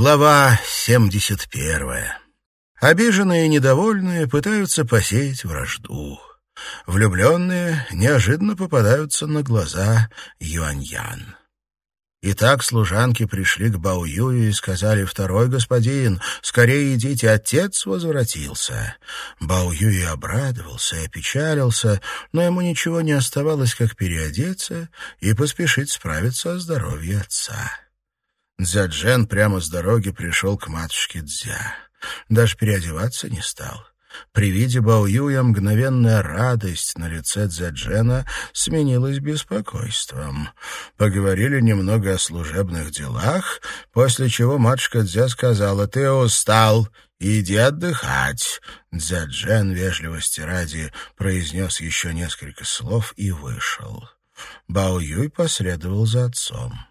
Глава 71. Обиженные и недовольные пытаются посеять вражду. Влюбленные неожиданно попадаются на глаза Юаньян. Итак, служанки пришли к Баоюю и сказали, «Второй господин, скорее идите, отец возвратился». Баоюй обрадовался и опечалился, но ему ничего не оставалось, как переодеться и поспешить справиться о здоровье отца. Дзяджен прямо с дороги пришел к матушке Дзя. Даже переодеваться не стал. При виде Баоюя мгновенная радость на лице Дзяджена сменилась беспокойством. Поговорили немного о служебных делах, после чего матушка Дзя сказала «Ты устал, иди отдыхать». Дзяджен вежливости ради произнес еще несколько слов и вышел. Баоюй последовал за отцом.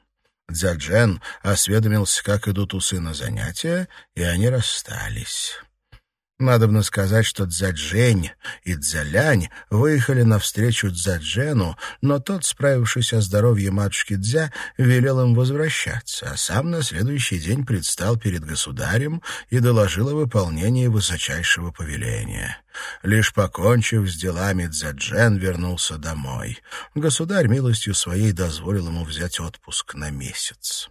Дзяджен осведомился, как идут у сына занятия, и они расстались. Надобно сказать, что Дзяджень и Дзялянь выехали навстречу Дзяджену, но тот, справившись о здоровье матушки Дзя, велел им возвращаться, а сам на следующий день предстал перед государем и доложил о выполнении высочайшего повеления. Лишь покончив с делами, Дзяджен вернулся домой. Государь милостью своей дозволил ему взять отпуск на месяц.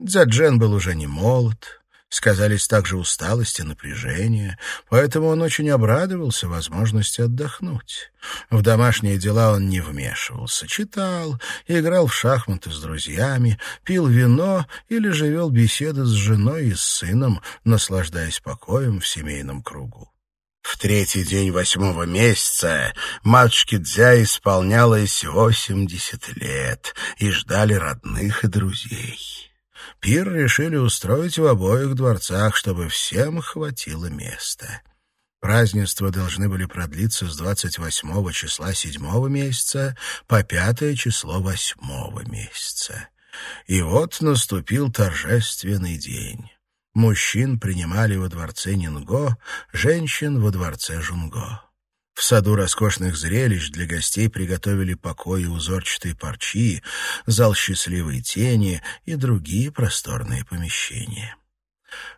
Дзяджен был уже не молод, Сказались также усталость и напряжение, поэтому он очень обрадовался возможности отдохнуть. В домашние дела он не вмешивался, читал, играл в шахматы с друзьями, пил вино или же вел беседы с женой и с сыном, наслаждаясь покоем в семейном кругу. В третий день восьмого месяца матушке Дзя исполнялось восемьдесят лет, и ждали родных и друзей. Пир решили устроить в обоих дворцах, чтобы всем хватило места. Празднества должны были продлиться с 28 числа седьмого месяца по пятое число восьмого месяца. И вот наступил торжественный день. Мужчин принимали во дворце Нинго, женщин — во дворце Жунго. В саду роскошных зрелищ для гостей приготовили покои узорчатые парчи, зал счастливой тени и другие просторные помещения.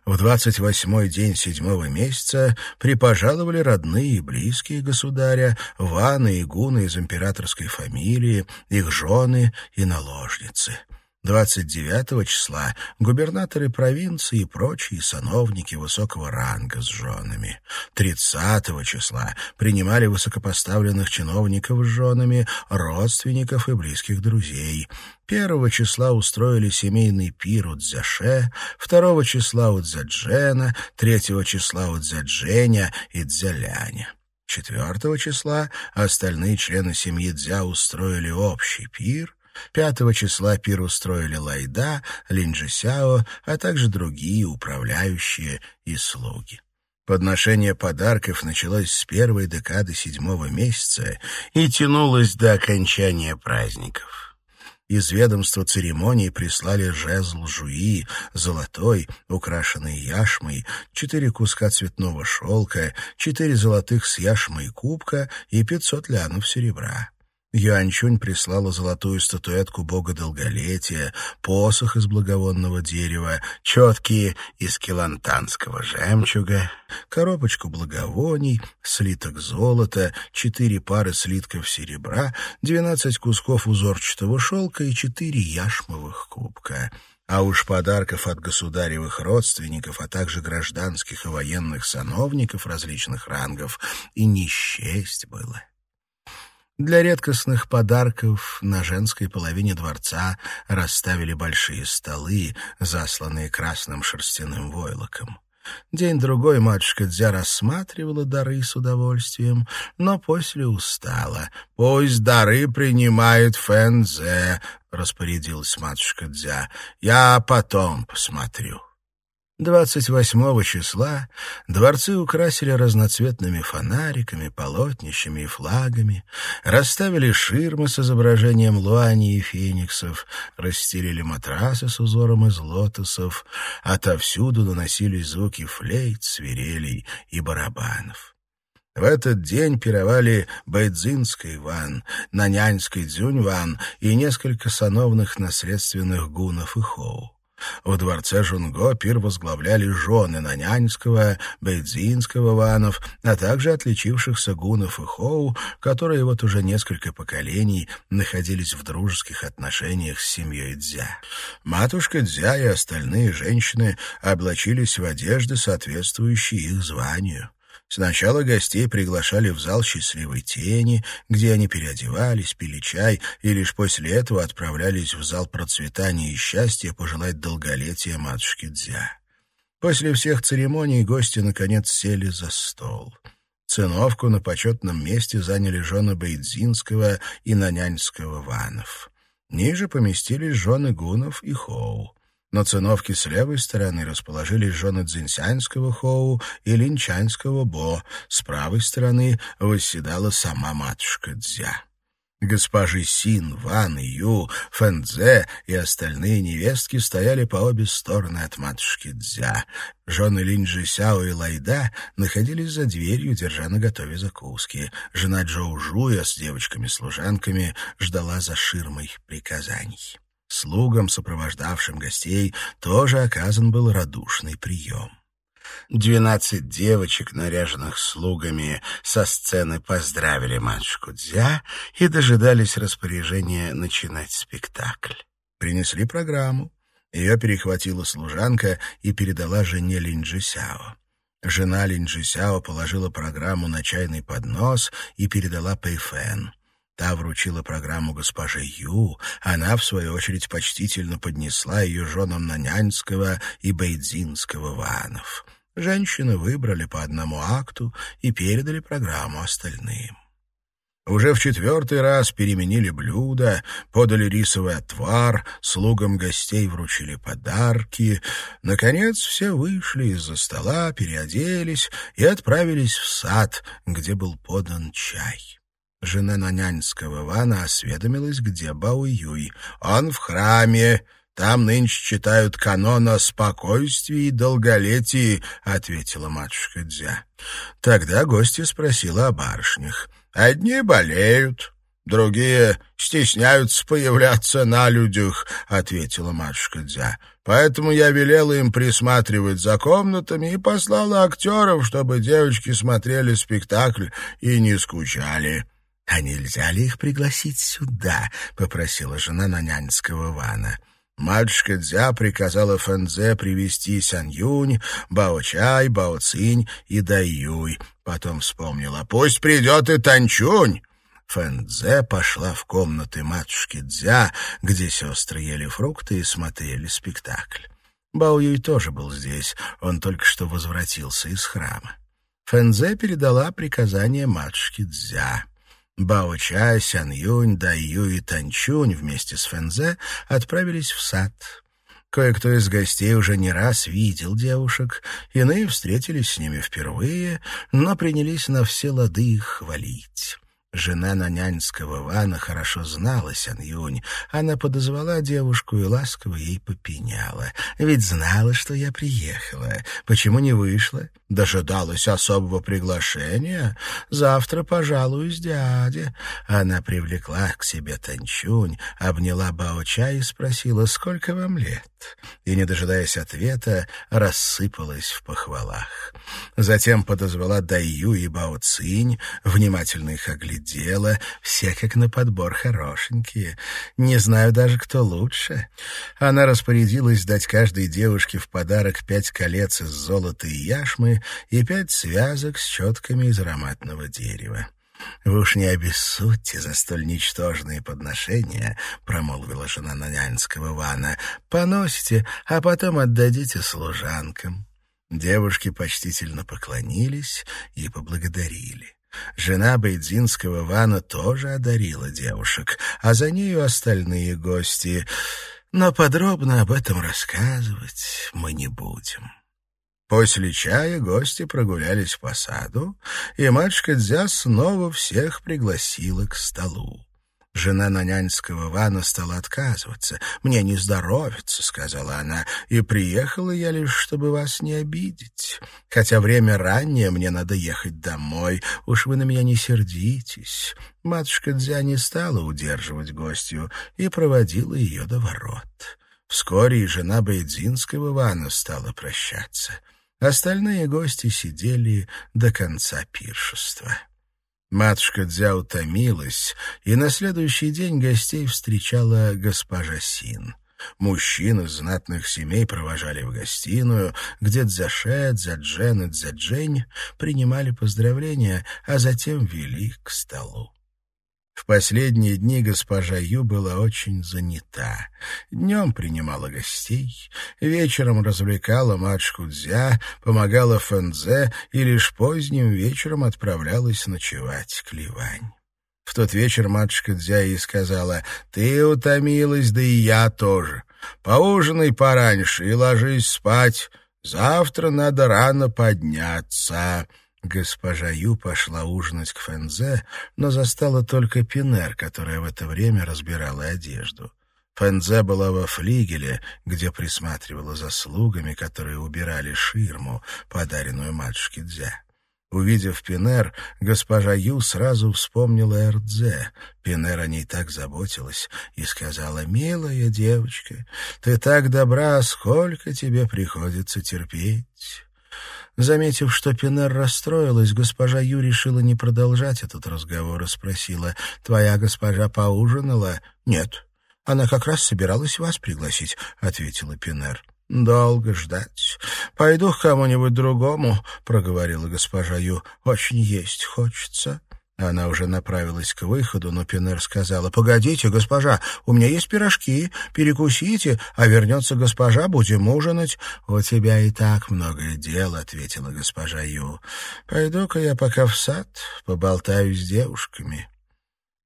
В двадцать восьмой день седьмого месяца припожаловали родные и близкие государя, ваны и гуны из императорской фамилии, их жены и наложницы — 29 числа губернаторы провинции и прочие сановники высокого ранга с женами. 30 числа принимали высокопоставленных чиновников с женами, родственников и близких друзей. Первого числа устроили семейный пир у Дзяше, второго числа у Дзяджена, третьего числа у Дзядженя и Дзяляня. Четвертого числа остальные члены семьи Дзя устроили общий пир, Пятого числа пир устроили Лайда, Линджисяо, а также другие управляющие и слуги. Подношение подарков началось с первой декады седьмого месяца и тянулось до окончания праздников. Из ведомства церемонии прислали жезл жуи, золотой, украшенный яшмой, четыре куска цветного шелка, четыре золотых с яшмой кубка и пятьсот лянов серебра. Юаньчунь прислала золотую статуэтку бога долголетия, посох из благовонного дерева, четкие из килантанского жемчуга, коробочку благовоний, слиток золота, четыре пары слитков серебра, двенадцать кусков узорчатого шелка и четыре яшмовых кубка. А уж подарков от государевых родственников, а также гражданских и военных сановников различных рангов и не счесть было. Для редкостных подарков на женской половине дворца расставили большие столы, засланные красным шерстяным войлоком. День-другой матушка Дзя рассматривала дары с удовольствием, но после устала. «Пусть дары принимает Фэнзе», — распорядилась матушка Дзя. «Я потом посмотрю». 28 числа дворцы украсили разноцветными фонариками, полотнищами и флагами, расставили ширмы с изображением луани и фениксов, расстелили матрасы с узором из лотосов, отовсюду доносились звуки флейт, свирелей и барабанов. В этот день пировали Байдзинский ван, Нанянский дзюнь ван и несколько сановных наследственных гунов и хоу. В дворце Жунго пир возглавляли жены Нанянского, Бейдзинского ванов, а также отличившихся гунов и хоу, которые вот уже несколько поколений находились в дружеских отношениях с семьей Дзя. Матушка Дзя и остальные женщины облачились в одежды, соответствующие их званию. Сначала гостей приглашали в зал счастливой тени, где они переодевались, пили чай и лишь после этого отправлялись в зал процветания и счастья пожелать долголетия матушке Дзя. После всех церемоний гости, наконец, сели за стол. Циновку на почетном месте заняли жены Бейдзинского и Нанянского ванов. Ниже поместились жены Гунов и Хоу. На циновке с левой стороны расположились жены Цзиньсянского Хоу и Линчанского Бо. С правой стороны восседала сама матушка Дзя. Госпожи Син, Ван, Ю, Фэнзе и остальные невестки стояли по обе стороны от матушки Дзя. Жены Линджи Сяо и Лайда находились за дверью, держа на готове закуски. Жена Джоу Жуя с девочками-служанками ждала за ширмой приказаний. Слугам, сопровождавшим гостей, тоже оказан был радушный прием. Двенадцать девочек, наряженных слугами, со сцены поздравили матушку Дзя и дожидались распоряжения начинать спектакль. Принесли программу. Ее перехватила служанка и передала жене Линджисяо. Жена Линджисяо положила программу на чайный поднос и передала Пэйфэн. Та вручила программу госпоже Ю, она, в свою очередь, почтительно поднесла ее женам Нанянского и Бейдзинского ванов. Женщины выбрали по одному акту и передали программу остальным. Уже в четвертый раз переменили блюда, подали рисовый отвар, слугам гостей вручили подарки. Наконец все вышли из-за стола, переоделись и отправились в сад, где был подан чай. Жена Нанянского Вана осведомилась, где Бао Юй. «Он в храме. Там нынче читают канон о спокойствии и долголетии», — ответила матушка Дзя. Тогда гостья спросила о барышнях. «Одни болеют, другие стесняются появляться на людях», — ответила матушка Дзя. «Поэтому я велела им присматривать за комнатами и послала актеров, чтобы девочки смотрели спектакль и не скучали». «А нельзя ли их пригласить сюда?» — попросила жена нанянского Вана. Матушка Дзя приказала Фэнзе привести Сян Юнь, Бао Чай, Бао Цинь и Дай Юй. Потом вспомнила, пусть придет и Танчунь. Фэнзе пошла в комнаты матушки Дзя, где сестры ели фрукты и смотрели спектакль. Бао Юй тоже был здесь, он только что возвратился из храма. Фэнзе передала приказание матушке Дзя. Бао Ча, Сян Юнь, Дай Ю и Танчунь вместе с Фэнзе отправились в сад. Кое-кто из гостей уже не раз видел девушек, иные встретились с ними впервые, но принялись на все лады их хвалить. Жена нанянского Вана хорошо знала Сян Юнь. Она подозвала девушку и ласково ей попеняла. «Ведь знала, что я приехала. Почему не вышла? Дожидалась особого приглашения? Завтра пожалуюсь дяде». Она привлекла к себе Танчунь, обняла Баоча и спросила, «Сколько вам лет?» И, не дожидаясь ответа, рассыпалась в похвалах. Затем подозвала Даю и Бао Цинь, внимательно их оглядела дело, все как на подбор хорошенькие. Не знаю даже, кто лучше. Она распорядилась дать каждой девушке в подарок пять колец из золота и яшмы и пять связок с четками из ароматного дерева. «Вы уж не обессудьте за столь ничтожные подношения», — промолвила жена Нанянского Вана. «Поносите, а потом отдадите служанкам». Девушки почтительно поклонились и поблагодарили. Жена Бейдзинского Вана тоже одарила девушек, а за нею остальные гости. Но подробно об этом рассказывать мы не будем. После чая гости прогулялись по саду, и матушка Дзя снова всех пригласила к столу. Жена нанянского Вана стала отказываться. «Мне не здоровится», — сказала она, — «и приехала я лишь, чтобы вас не обидеть. Хотя время раннее, мне надо ехать домой. Уж вы на меня не сердитесь». Матушка Дзя не стала удерживать гостью и проводила ее до ворот. Вскоре и жена Бейдзинского Ивана стала прощаться. Остальные гости сидели до конца пиршества. Матушка Дзя утомилась, и на следующий день гостей встречала госпожа Син. Мужчины знатных семей провожали в гостиную, где Дзяше, Дзяджен и Дзяджень принимали поздравления, а затем вели к столу. В последние дни госпожа Ю была очень занята. Днем принимала гостей, вечером развлекала матушку Дзя, помогала Фэнзе и лишь поздним вечером отправлялась ночевать к Ливань. В тот вечер матушка Дзя ей сказала, «Ты утомилась, да и я тоже. Поужинай пораньше и ложись спать. Завтра надо рано подняться». Госпожа Ю пошла ужинать к Фэнзе, но застала только Пинер, которая в это время разбирала одежду. Фэнзе была во флигеле, где присматривала за слугами, которые убирали ширму, подаренную матушке Дзя. Увидев Пинер, госпожа Ю сразу вспомнила Эрдзе. Пинер о ней так заботилась и сказала, «Милая девочка, ты так добра, сколько тебе приходится терпеть». Заметив, что Пинер расстроилась, госпожа Ю решила не продолжать этот разговор и спросила, «Твоя госпожа поужинала?» «Нет, она как раз собиралась вас пригласить», — ответила Пинер. «Долго ждать. Пойду к кому-нибудь другому», — проговорила госпожа Ю. «Очень есть хочется». Она уже направилась к выходу, но Пинер сказала, «Погодите, госпожа, у меня есть пирожки, перекусите, а вернется госпожа, будем ужинать». «У тебя и так много дел», — ответила госпожа Ю. «Пойду-ка я пока в сад, поболтаю с девушками».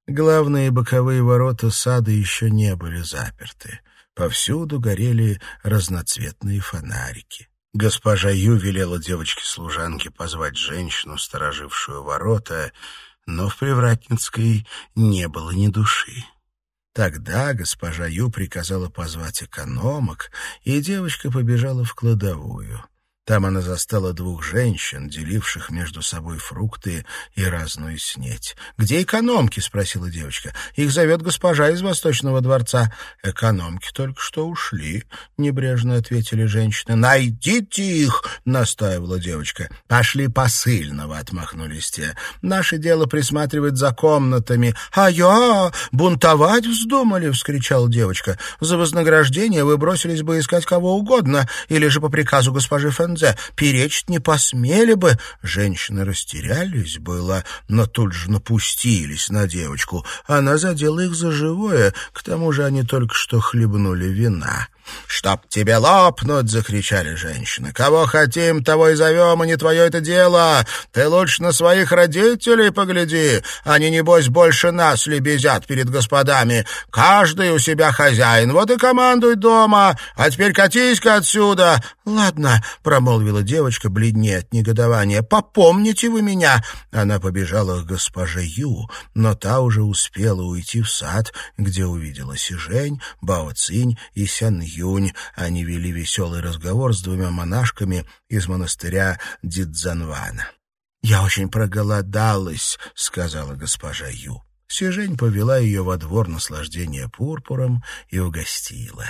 Главные боковые ворота сада еще не были заперты. Повсюду горели разноцветные фонарики. Госпожа Ю велела девочке-служанке позвать женщину, сторожившую ворота, но в Привратницкой не было ни души. Тогда госпожа Ю приказала позвать экономок, и девочка побежала в кладовую. Там она застала двух женщин, деливших между собой фрукты и разную снеть. «Где экономки?» — спросила девочка. «Их зовет госпожа из Восточного дворца». «Экономки только что ушли», — небрежно ответили женщины. «Найдите их!» — настаивала девочка. «Пошли посыльного», — отмахнулись те. «Наше дело присматривать за комнатами». «А я бунтовать вздумали!» — вскричала девочка. «За вознаграждение вы бросились бы искать кого угодно, или же по приказу госпожи Фэнзи Фрунзе перечить не посмели бы. Женщины растерялись было, но тут же напустились на девочку. Она задела их за живое, к тому же они только что хлебнули вина. «Чтоб тебе лопнуть!» — закричали женщины. «Кого хотим, того и зовем, и не твое это дело. Ты лучше на своих родителей погляди. Они, небось, больше нас лебезят перед господами. Каждый у себя хозяин, вот и командуй дома. А теперь катись-ка отсюда!» «Ладно», — промолвила девочка, бледнее от негодования. «Попомните вы меня!» Она побежала к госпоже Ю, но та уже успела уйти в сад, где увидела Сижень, Бао Цинь и Сян Ю июнь они вели веселый разговор с двумя монашками из монастыря Дидзанвана. «Я очень проголодалась», — сказала госпожа Ю. Сижень повела ее во двор наслаждения пурпуром и угостила.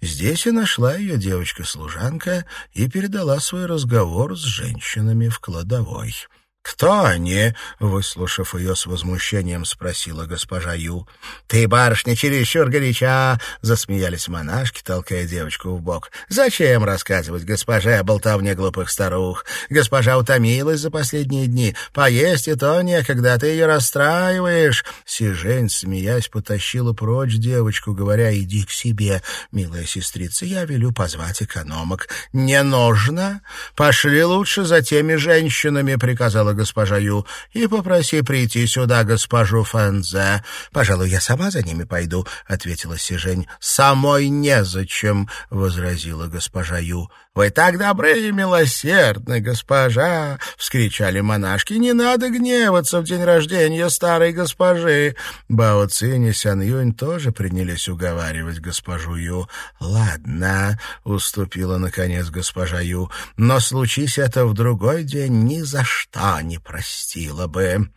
Здесь и нашла ее девочка-служанка и передала свой разговор с женщинами в кладовой. «Кто они?» — выслушав ее с возмущением, спросила госпожа Ю. «Ты, барышня, чересчур горяча!» — засмеялись монашки, толкая девочку в бок. «Зачем рассказывать госпоже о болтовне глупых старух? Госпожа утомилась за последние дни. Поесть и то некогда, ты ее расстраиваешь!» Сижень, смеясь, потащила прочь девочку, говоря, «Иди к себе, милая сестрица, я велю позвать экономок». «Не нужно! Пошли лучше за теми женщинами», — приказала госпожа Ю, — и попроси прийти сюда госпожу Фэнзе. — Пожалуй, я сама за ними пойду, — ответила Сижень. — Самой незачем, — возразила госпожа Ю. — Вы так добры и милосердны, госпожа! — вскричали монашки. — Не надо гневаться в день рождения старой госпожи. Бао Цинь и Сян Юнь тоже принялись уговаривать госпожу Ю. — Ладно, — уступила наконец госпожа Ю, — но случись это в другой день ни за что не простила бы.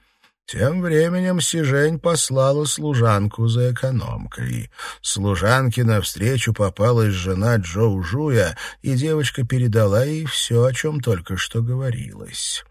Тем временем Сижень послала служанку за экономкой. Служанке навстречу попалась жена Джоу Жуя, и девочка передала ей все, о чем только что говорилось.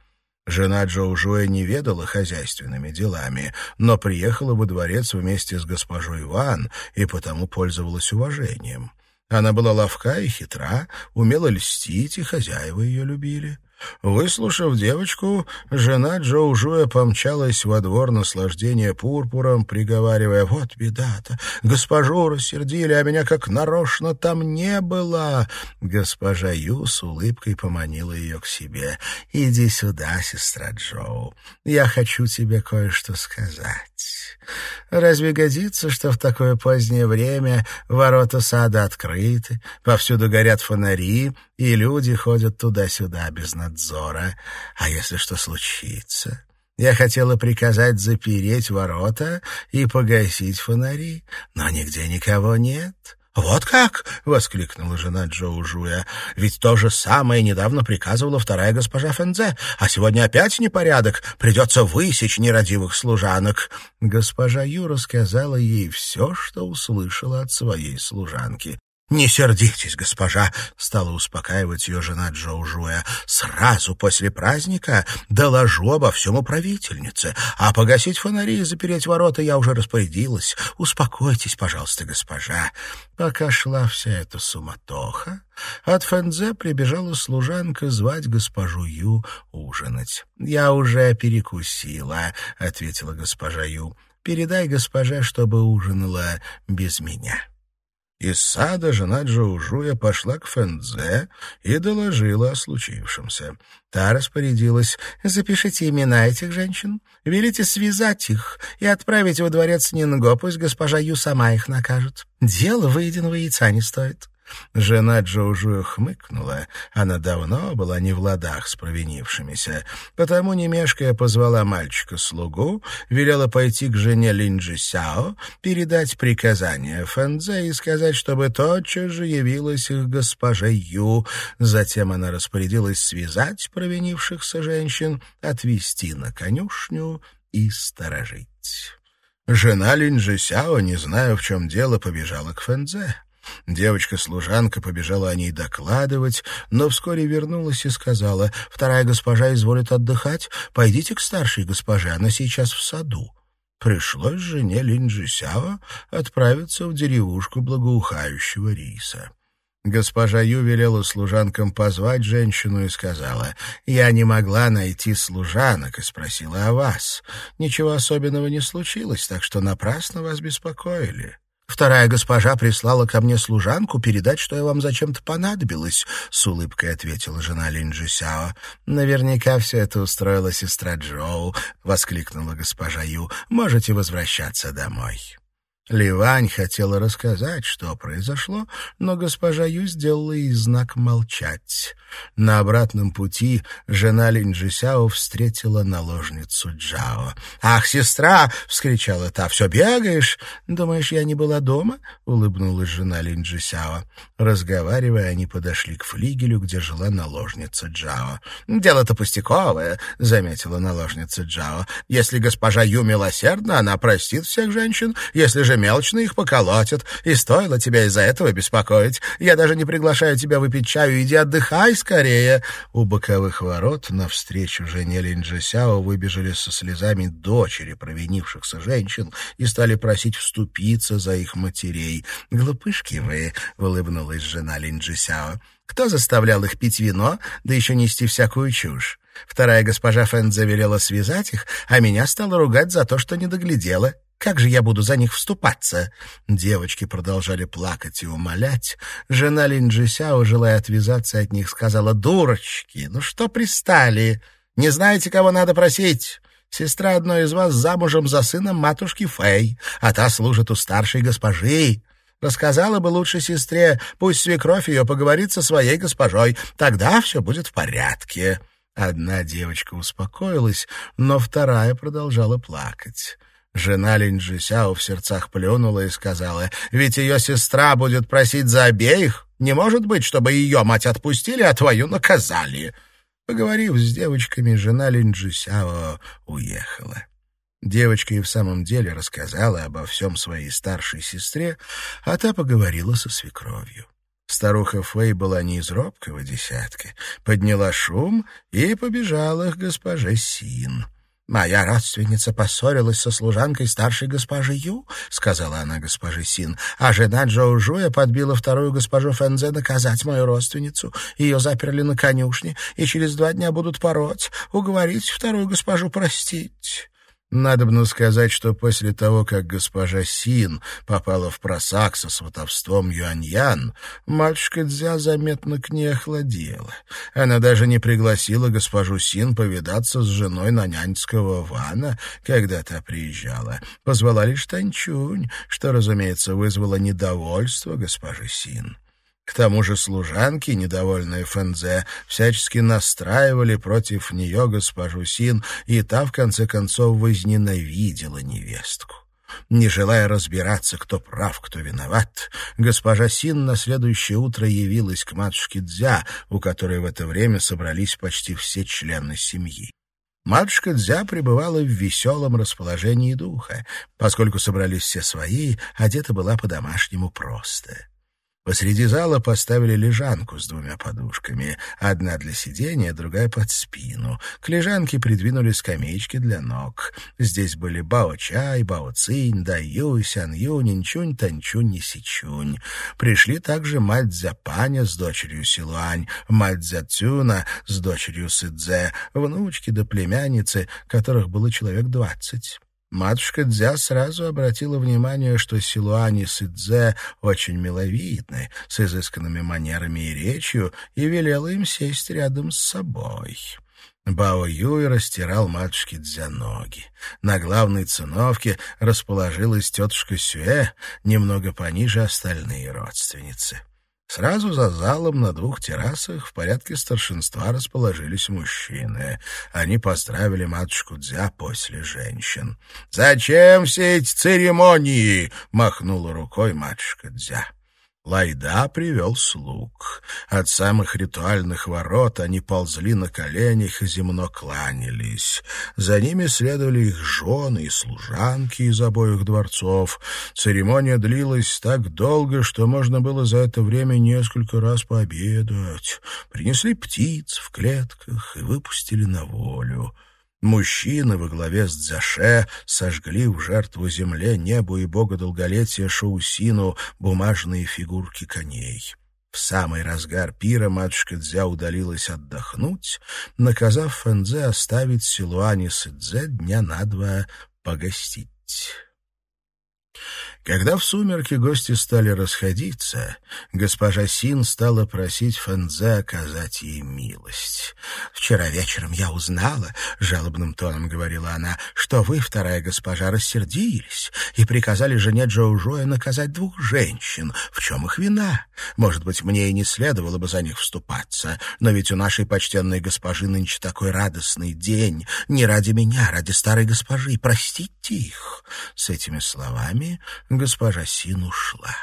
Жена Джоу Жуя не ведала хозяйственными делами, но приехала во дворец вместе с госпожой Ван и потому пользовалась уважением. Она была ловка и хитра, умела льстить, и хозяева ее любили. Выслушав девочку, жена Джоу Жуя помчалась во двор наслаждения пурпуром, приговаривая «Вот беда-то! Госпожу рассердили, а меня как нарочно там не было!» Госпожа Ю с улыбкой поманила ее к себе. «Иди сюда, сестра Джоу, я хочу тебе кое-что сказать. Разве годится, что в такое позднее время ворота сада открыты, повсюду горят фонари, и люди ходят туда-сюда без надзора? А если что случится? Я хотела приказать запереть ворота и погасить фонари, но нигде никого нет». «Вот как!» — воскликнула жена Джоу Жуя. «Ведь то же самое недавно приказывала вторая госпожа Фэнзе, а сегодня опять непорядок. Придется высечь нерадивых служанок». Госпожа Ю рассказала ей все, что услышала от своей служанки. «Не сердитесь, госпожа», — стала успокаивать ее жена Джоу Жуя. «Сразу после праздника доложу обо всем управительнице, а погасить фонари и запереть ворота я уже распорядилась. Успокойтесь, пожалуйста, госпожа». Пока шла вся эта суматоха, от Фэнзе прибежала служанка звать госпожу Ю ужинать. «Я уже перекусила», — ответила госпожа Ю. «Передай госпоже, чтобы ужинала без меня». Из сада жена Джоужуя пошла к Фэнзе и доложила о случившемся. Та распорядилась «Запишите имена этих женщин, велите связать их и отправить во дворец Нинго, пусть госпожа Ю сама их накажет. Дело выеденного яйца не стоит». Жена Джоужуя хмыкнула. Она давно была не в ладах с провинившимися. Потому, не мешкая, позвала мальчика-слугу, велела пойти к жене Линджи Сяо, передать приказание Фэнзе и сказать, чтобы тотчас же явилась их госпожа Ю. Затем она распорядилась связать провинившихся женщин, отвезти на конюшню и сторожить. Жена Линджи Сяо, не зная, в чем дело, побежала к Фэнзе. Девочка-служанка побежала о ней докладывать, но вскоре вернулась и сказала, «Вторая госпожа изволит отдыхать, пойдите к старшей госпоже, она сейчас в саду». Пришлось жене Линджи Сяо отправиться в деревушку благоухающего риса. Госпожа Ю велела служанкам позвать женщину и сказала, «Я не могла найти служанок и спросила о вас. Ничего особенного не случилось, так что напрасно вас беспокоили». Вторая госпожа прислала ко мне служанку передать, что я вам зачем-то понадобилась, — с улыбкой ответила жена Линджи Сяо. — Наверняка все это устроила сестра Джоу, — воскликнула госпожа Ю. — Можете возвращаться домой. Ливань хотела рассказать, что произошло, но госпожа Ю сделала ей знак молчать. На обратном пути жена Линджисяо встретила наложницу Джао. «Ах, сестра!» — вскричала та. «Все бегаешь? Думаешь, я не была дома?» — улыбнулась жена Линджисяо. Разговаривая, они подошли к флигелю, где жила наложница Джао. «Дело-то пустяковое», — заметила наложница Джао. «Если госпожа Ю милосердна, она простит всех женщин. Если же мелочно их поколотят, и стоило тебя из-за этого беспокоить. Я даже не приглашаю тебя выпить чаю, иди отдыхай скорее». У боковых ворот навстречу жене Линджисяо выбежали со слезами дочери провинившихся женщин и стали просить вступиться за их матерей. «Глупышки вы», — улыбнулась жена Линджисяо. «Кто заставлял их пить вино, да еще нести всякую чушь? Вторая госпожа Фэн завелела связать их, а меня стала ругать за то, что не доглядела. Как же я буду за них вступаться?» Девочки продолжали плакать и умолять. Жена Линджи Сяо, желая отвязаться от них, сказала, «Дурочки, ну что пристали? Не знаете, кого надо просить?» Сестра одной из вас замужем за сыном матушки Фэй, а та служит у старшей госпожи. Рассказала бы лучше сестре, пусть свекровь ее поговорит со своей госпожой, тогда все будет в порядке». Одна девочка успокоилась, но вторая продолжала плакать. Жена Линджи Сяо в сердцах плюнула и сказала, «Ведь ее сестра будет просить за обеих. Не может быть, чтобы ее мать отпустили, а твою наказали». Поговорив с девочками, жена Линджи Сяо уехала. Девочка и в самом деле рассказала обо всем своей старшей сестре, а та поговорила со свекровью. Старуха Фэй была не из робкого десятка, подняла шум и побежала к госпоже Син. «Моя родственница поссорилась со служанкой старшей госпожи Ю», — сказала она госпоже Син, «а жена Джоу Жуя подбила вторую госпожу Фэнзе наказать мою родственницу. Ее заперли на конюшне, и через два дня будут пороть, уговорить вторую госпожу простить». Надобно сказать, что после того, как госпожа Син попала в просак со сватовством Юаньян, матушка Дзя заметно к ней охладела. Она даже не пригласила госпожу Син повидаться с женой наняньского Вана, когда та приезжала. Позвала лишь Танчунь, что, разумеется, вызвало недовольство госпожи Син. К тому же служанки, недовольные Фэнзе, всячески настраивали против нее госпожу Син, и та, в конце концов, возненавидела невестку. Не желая разбираться, кто прав, кто виноват, госпожа Син на следующее утро явилась к матушке Дзя, у которой в это время собрались почти все члены семьи. Матушка Дзя пребывала в веселом расположении духа. Поскольку собрались все свои, одета была по-домашнему просто. Посреди зала поставили лежанку с двумя подушками, одна для сидения, другая под спину. К лежанке придвинули скамеечки для ног. Здесь были Бао-чай, Бао-цинь, Дай-ю, Сян-ю, Нинчунь, Танчунь и Сичунь. Пришли также мать Зяпаня с дочерью Силуань, мать Зяцюна с дочерью Сыдзе, внучки да племянницы, которых было человек двадцать. Матушка Дзя сразу обратила внимание, что Силуани Сидзе очень миловидны, с изысканными манерами и речью, и велела им сесть рядом с собой. Бао Юй растирал матушке Дзя ноги. На главной циновке расположилась тетушка Сюэ, немного пониже остальные родственницы. Сразу за залом на двух террасах в порядке старшинства расположились мужчины. Они поздравили матушку Дзя после женщин. «Зачем все эти церемонии?» — махнула рукой матушка Дзя. Лайда привел слуг. От самых ритуальных ворот они ползли на коленях и земно кланялись. За ними следовали их жены и служанки из обоих дворцов. Церемония длилась так долго, что можно было за это время несколько раз пообедать. Принесли птиц в клетках и выпустили на волю. Мужчины во главе с Дзяше сожгли в жертву земле, небу и бога долголетия Шаусину бумажные фигурки коней. В самый разгар пира матушка Дзя удалилась отдохнуть, наказав Фэнзе оставить Силуани Сыдзе дня на два погостить. Когда в сумерки гости стали расходиться, госпожа Син стала просить Фэнзе оказать ей милость. «Вчера вечером я узнала, — жалобным тоном говорила она, — что вы, вторая госпожа, рассердились и приказали жене Джоу Жоя наказать двух женщин. В чем их вина? Может быть, мне и не следовало бы за них вступаться, но ведь у нашей почтенной госпожи нынче такой радостный день. Не ради меня, а ради старой госпожи. Простите их». С этими словами госпожа Син ушла.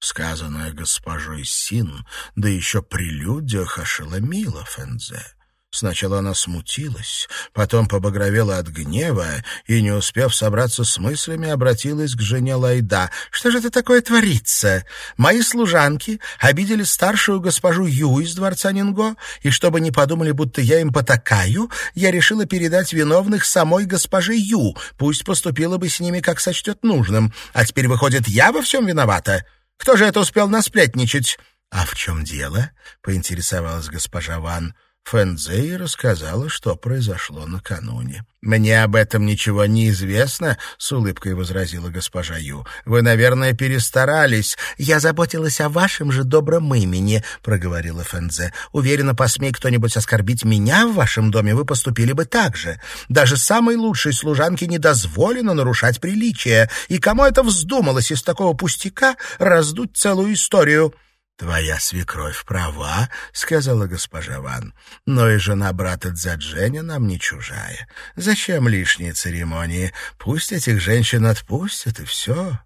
Сказанное госпожой Син, да еще при людях ошеломило Фэнзе. Сначала она смутилась, потом побагровела от гнева и, не успев собраться с мыслями, обратилась к жене Лайда. «Что же это такое творится? Мои служанки обидели старшую госпожу Ю из дворца Нинго, и чтобы не подумали, будто я им потакаю, я решила передать виновных самой госпоже Ю, пусть поступила бы с ними, как сочтет нужным. А теперь, выходит, я во всем виновата? Кто же это успел насплетничать?» «А в чем дело?» — поинтересовалась госпожа Ван. Фэнзэй рассказала, что произошло накануне. «Мне об этом ничего не известно», — с улыбкой возразила госпожа Ю. «Вы, наверное, перестарались. Я заботилась о вашем же добром имени», — проговорила Фэнзе. «Уверена, посмей кто-нибудь оскорбить меня в вашем доме, вы поступили бы так же. Даже самой лучшей служанке не дозволено нарушать приличия. И кому это вздумалось из такого пустяка раздуть целую историю?» «Твоя свекровь права», — сказала госпожа Ван. «Но и жена брата Дзадженя нам не чужая. Зачем лишние церемонии? Пусть этих женщин отпустят, и все».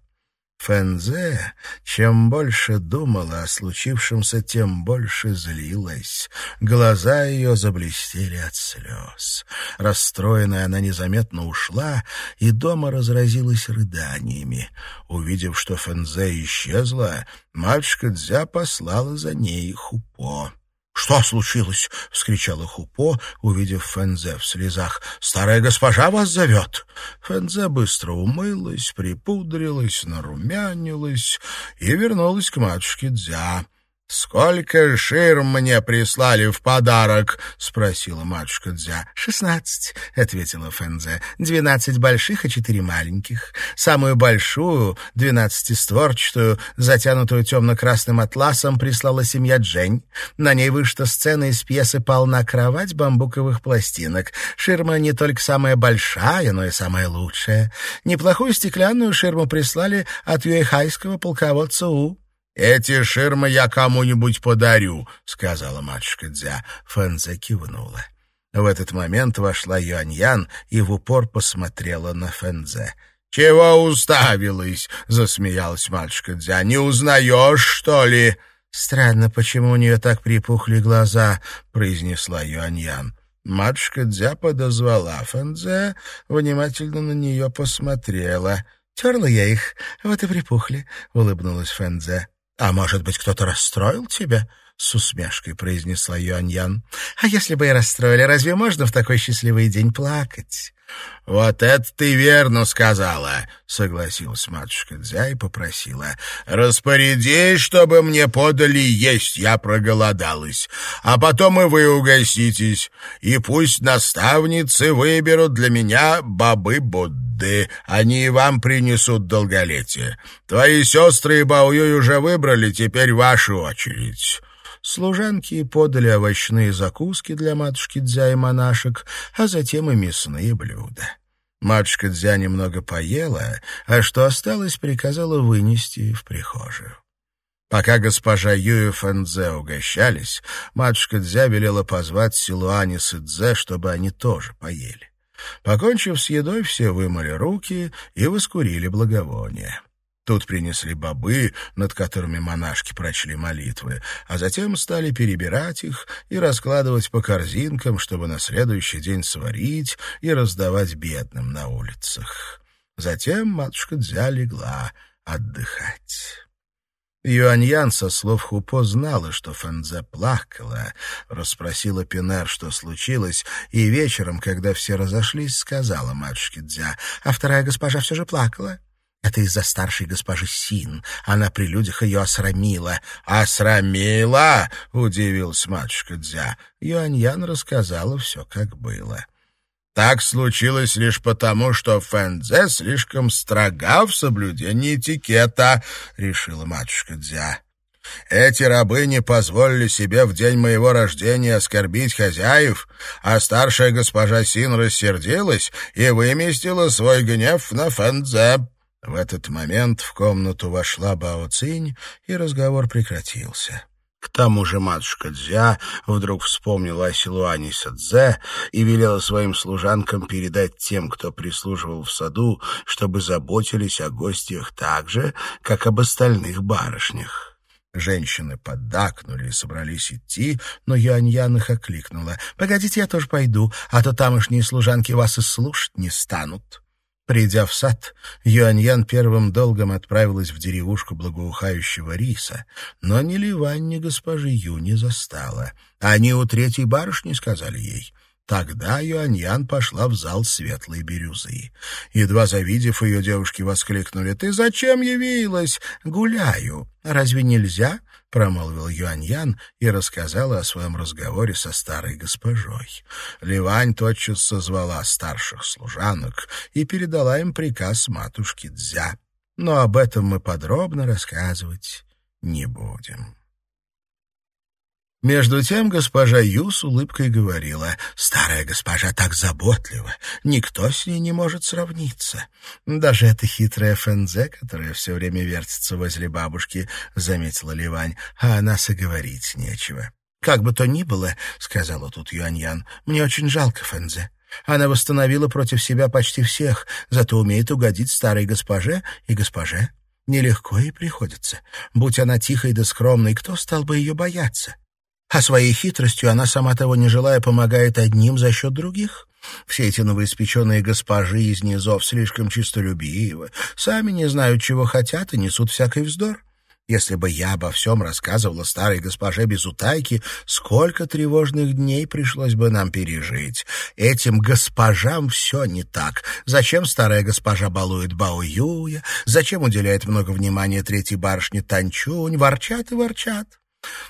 Фэнзе, чем больше думала о случившемся, тем больше злилась. Глаза ее заблестели от слез. Расстроенная она незаметно ушла, и дома разразилась рыданиями. Увидев, что Фэнзе исчезла, мальчика Дзя послала за ней Хупо. «Что случилось?» — вскричала Хупо, увидев Фэнзе в слезах. «Старая госпожа вас зовет!» Фэнзе быстро умылась, припудрилась, нарумянилась и вернулась к матушке Дзя. «Сколько ширм мне прислали в подарок?» — спросила матушка Дзя. «Шестнадцать», — ответила Фэнзе. «Двенадцать больших и четыре маленьких. Самую большую, двенадцатистворчатую, затянутую темно-красным атласом, прислала семья Джень. На ней вышта сцена из пьесы «Полна кровать» бамбуковых пластинок. Ширма не только самая большая, но и самая лучшая. Неплохую стеклянную ширму прислали от юэхайского полководца У». «Эти ширмы я кому-нибудь подарю», — сказала матушка Дзя. Фэнзе кивнула. В этот момент вошла Юаньян и в упор посмотрела на Фэнзе. «Чего уставилась?» — засмеялась матушка Дзя. «Не узнаешь, что ли?» «Странно, почему у нее так припухли глаза», — произнесла Юаньян. Матушка Дзя подозвала Фэнзе, внимательно на нее посмотрела. «Терла я их, вот и припухли», — улыбнулась Фэнзе. «А может быть, кто-то расстроил тебя?» — с усмешкой произнесла Юаньян. «А если бы и расстроили, разве можно в такой счастливый день плакать?» «Вот это ты верно сказала», — согласилась матушка Дзя и попросила. «Распорядись, чтобы мне подали есть, я проголодалась. А потом и вы угоститесь, и пусть наставницы выберут для меня бабы Будды. Они и вам принесут долголетие. Твои сестры и Баоюй уже выбрали, теперь ваша очередь». Служанки подали овощные закуски для матушки Дзя и монашек, а затем и мясные блюда. Матушка Дзя немного поела, а что осталось, приказала вынести в прихожую. Пока госпожа Юэ Фэнзе угощались, матушка Дзя велела позвать Силуанис и Дзе, чтобы они тоже поели. Покончив с едой, все вымыли руки и воскурили благовония. Тут принесли бобы, над которыми монашки прочли молитвы, а затем стали перебирать их и раскладывать по корзинкам, чтобы на следующий день сварить и раздавать бедным на улицах. Затем матушка Дзя легла отдыхать. Юаньян со слов Хупо знала, что Фэнзе плакала, расспросила Пинер, что случилось, и вечером, когда все разошлись, сказала матушке Дзя, а вторая госпожа все же плакала. Это из-за старшей госпожи Син. Она при людях ее осрамила. «Осрамила?» — удивился матушка Дзя. Юаньян рассказала все, как было. «Так случилось лишь потому, что Фэнзе слишком строга в соблюдении этикета», — решила матушка Дзя. Эти рабы не позволили себе в день моего рождения оскорбить хозяев, а старшая госпожа Син рассердилась и выместила свой гнев на Фэнзе. В этот момент в комнату вошла Бао Цинь, и разговор прекратился. К тому же матушка Дзя вдруг вспомнила о Силуане Садзе и велела своим служанкам передать тем, кто прислуживал в саду, чтобы заботились о гостях так же, как об остальных барышнях. Женщины поддакнули и собрались идти, но Юань-Ян их окликнула. «Погодите, я тоже пойду, а то тамошние служанки вас и слушать не станут». Придя в сад, Юаньян первым долгом отправилась в деревушку благоухающего риса, но ни Ливань, ни госпожи Ю не застала. Они у третьей барышни сказали ей. Тогда Юаньян пошла в зал светлой бирюзы. Едва завидев ее, девушки воскликнули. «Ты зачем явилась? Гуляю. Разве нельзя?» — промолвил Юаньян и рассказала о своем разговоре со старой госпожой. Ливань тотчас созвала старших служанок и передала им приказ матушки Дзя. Но об этом мы подробно рассказывать не будем. Между тем госпожа Ю с улыбкой говорила, «Старая госпожа так заботлива, никто с ней не может сравниться. Даже эта хитрая Фензе, которая все время вертится возле бабушки, — заметила Ливань, — а она соговорить нечего». «Как бы то ни было, — сказала тут Юаньян, — мне очень жалко Фензе. Она восстановила против себя почти всех, зато умеет угодить старой госпоже и госпоже. Нелегко ей приходится. Будь она тихой да скромной, кто стал бы ее бояться? А своей хитростью она, сама того не желая, помогает одним за счет других. Все эти новоиспеченные госпожи из низов слишком чистолюбивы, сами не знают, чего хотят и несут всякий вздор. Если бы я обо всем рассказывала старой госпоже без утайки, сколько тревожных дней пришлось бы нам пережить. Этим госпожам все не так. Зачем старая госпожа балует Баоюя? Зачем уделяет много внимания третьей барышне Танчунь? Ворчат и ворчат.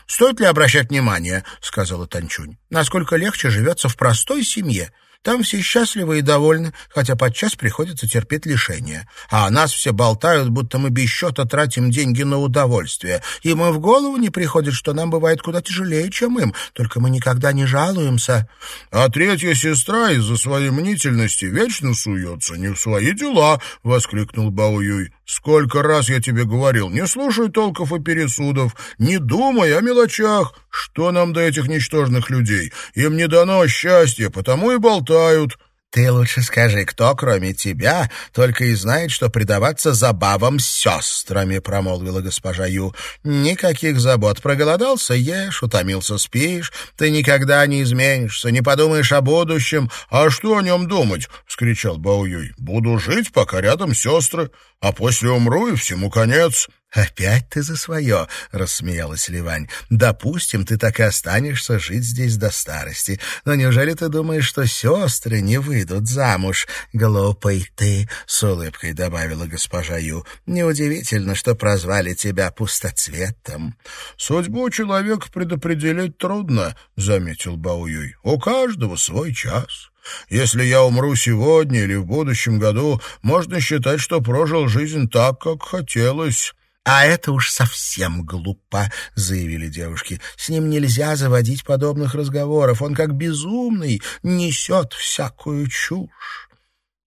«Стоит ли обращать внимание?» — сказала Танчунь. «Насколько легче живется в простой семье. Там все счастливы и довольны, хотя подчас приходится терпеть лишения. А нас все болтают, будто мы без счета тратим деньги на удовольствие. Им и в голову не приходит, что нам бывает куда тяжелее, чем им, только мы никогда не жалуемся. А третья сестра из-за своей мнительности вечно суется не в свои дела, — воскликнул Бао Юй. Сколько раз я тебе говорил, не слушай толков и пересудов, не думай о мелочах. Что нам до этих ничтожных людей? Им не дано счастье, потому и болтают. Ты лучше скажи, кто, кроме тебя, только и знает, что предаваться забавам с сестрами, — промолвила госпожа Ю. Никаких забот. Проголодался — ешь, утомился — спишь. Ты никогда не изменишься, не подумаешь о будущем. А что о нем думать? — вскричал Бао Юй. Буду жить, пока рядом сестры, а после умру, и всему конец. «Опять ты за свое!» — рассмеялась Ливань. «Допустим, ты так и останешься жить здесь до старости. Но неужели ты думаешь, что сестры не выйдут замуж? Глупый ты!» — с улыбкой добавила госпожа Ю. «Неудивительно, что прозвали тебя пустоцветом». «Судьбу человека предопределить трудно», — заметил Бауюй. «У каждого свой час». Если я умру сегодня или в будущем году, можно считать, что прожил жизнь так, как хотелось. «А это уж совсем глупо», — заявили девушки. «С ним нельзя заводить подобных разговоров. Он как безумный несет всякую чушь».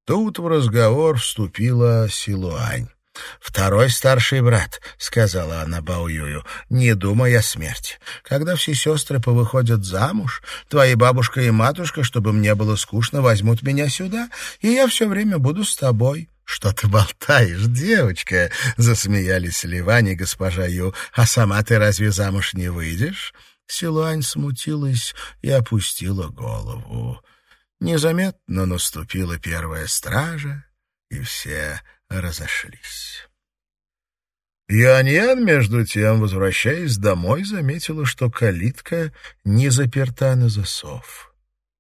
Тут в разговор вступила Силуань. «Второй старший брат», — сказала она Баоюю, — «не думай о смерти. Когда все сестры повыходят замуж, твои бабушка и матушка, чтобы мне было скучно, возьмут меня сюда, и я все время буду с тобой». «Что ты болтаешь, девочка?» — засмеялись Ливань и госпожа Ю. «А сама ты разве замуж не выйдешь?» Силуань смутилась и опустила голову. Незаметно наступила первая стража, и все разошлись. Юаньян, между тем, возвращаясь домой, заметила, что калитка не заперта на засов.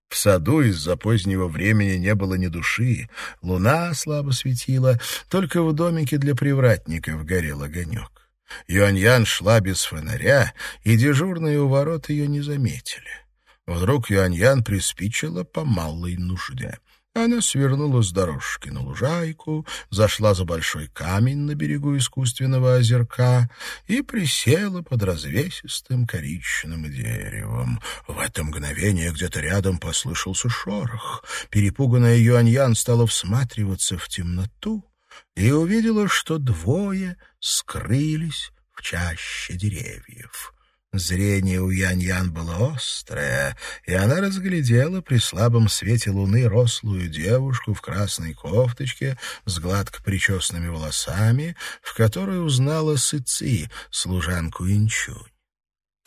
В саду из-за позднего времени не было ни души, луна слабо светила, только в домике для привратников горел огонек. Юаньян шла без фонаря, и дежурные у ворот ее не заметили. Вдруг Юаньян приспичила по малой нужде. Она свернула с дорожки на лужайку, зашла за большой камень на берегу искусственного озерка и присела под развесистым коричневым деревом. В это мгновение где-то рядом послышался шорох. Перепуганная Юаньян стала всматриваться в темноту и увидела, что двое скрылись в чаще деревьев. Зрение у Янь-Ян было острое, и она разглядела при слабом свете луны рослую девушку в красной кофточке с гладко причесанными волосами, в которой узнала Сыци, служанку Инчунь.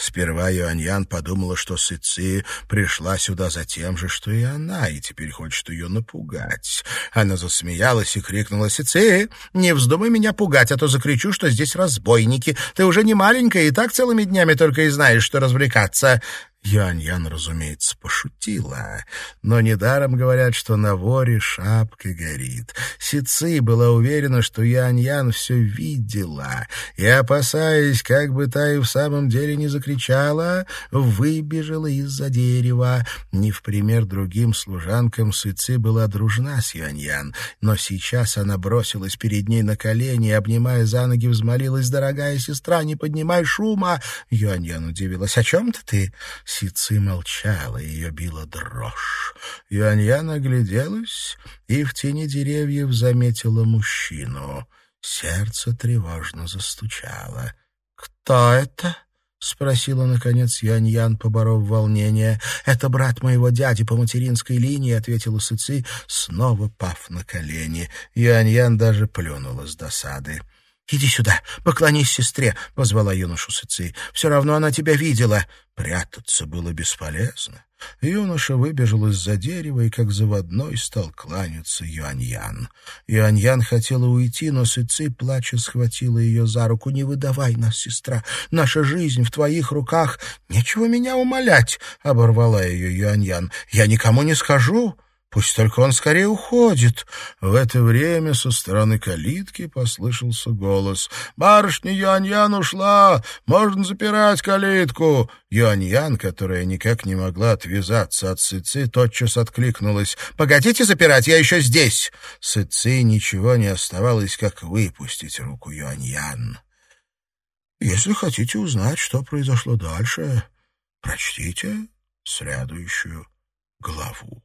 Сперва Юаньян подумала, что Сыци пришла сюда за тем же, что и она, и теперь хочет ее напугать. Она засмеялась и крикнула «Сыци, не вздумай меня пугать, а то закричу, что здесь разбойники. Ты уже не маленькая и так целыми днями только и знаешь, что развлекаться». Юань-Ян, разумеется, пошутила, но недаром говорят, что на воре шапка горит. Сицы была уверена, что Юань-Ян все видела, и, опасаясь, как бы та и в самом деле не закричала, выбежала из-за дерева. Не в пример другим служанкам Сыцы была дружна с Юань-Ян, но сейчас она бросилась перед ней на колени обнимая за ноги, взмолилась, «Дорогая сестра, не поднимай шума!» Юань-Ян удивилась, «О чем-то ты?» Сицы молчала, ее била дрожь. Юаньян огляделась и в тени деревьев заметила мужчину. Сердце тревожно застучало. «Кто это?» — спросила, наконец, Юаньян, поборов волнение. «Это брат моего дяди по материнской линии», — ответила Сыци, снова пав на колени. Юаньян даже плюнула с досады. «Иди сюда, поклонись сестре», — позвала юношу Сыци. «Все равно она тебя видела». Прятаться было бесполезно. Юноша выбежал из-за дерева и, как заводной, стал кланяться Юаньян. Юаньян хотела уйти, но Сыци, плача, схватила ее за руку. «Не выдавай нас, сестра! Наша жизнь в твоих руках! Нечего меня умолять!» — оборвала ее Юаньян. «Я никому не скажу!» Пусть только он скорее уходит. В это время со стороны калитки послышался голос. «Барышня Юаньян ушла! Можно запирать калитку!» Юаньян, которая никак не могла отвязаться от Сыцы, тотчас откликнулась. «Погодите запирать, я еще здесь!» Сыцы ничего не оставалось, как выпустить руку Юаньян. Если хотите узнать, что произошло дальше, прочтите следующую главу.